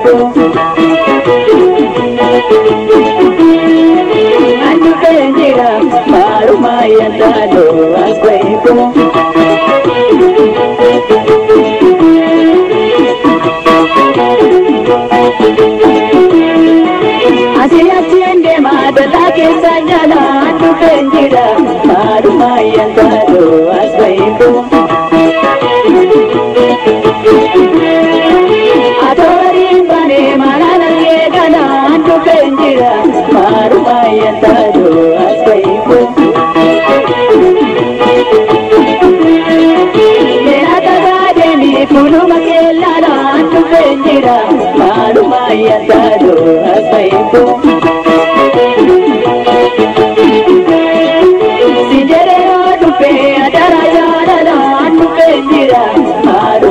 అస్వైపు అనుపేందిరా మారు మాయంటారు అస్వైపు అది అత్యండే మాటలాగే మారు మాయంటారు మారు మాయంటారు అస్వైపు సిజరే ఓటుపే అదరయాడలా అంటూ పెంచిరా మారు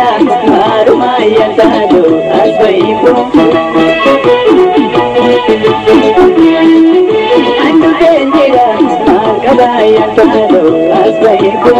అందుకేందిరా మారు మాయంటాడు అస్వైపు అందుకేందిరా మార్గదాయంటాడు అస్వైపు